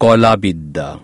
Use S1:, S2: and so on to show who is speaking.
S1: Kolabidda.